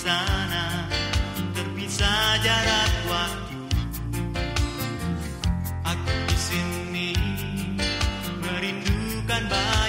sana terpisah jarak waktu. Aku di sini merindukan bahagia.